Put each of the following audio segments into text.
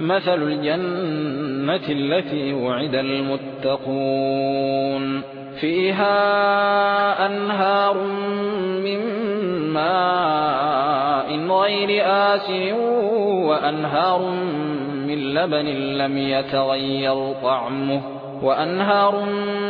مثل الجنة التي وعد المتقون فيها أنهار من ماء غير آسن وأنهار من لبن لم يتغير طعمه وأنهار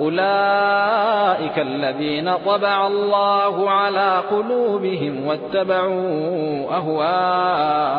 أولئك الذين طبع الله على قلوبهم واتبعوا أهواءهم.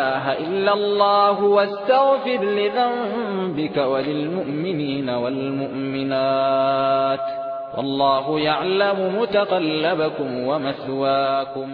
إله إلا الله واستغفر لذنبك وللمؤمنين والمؤمنات. والله يعلم متقلبكم ومثواكم.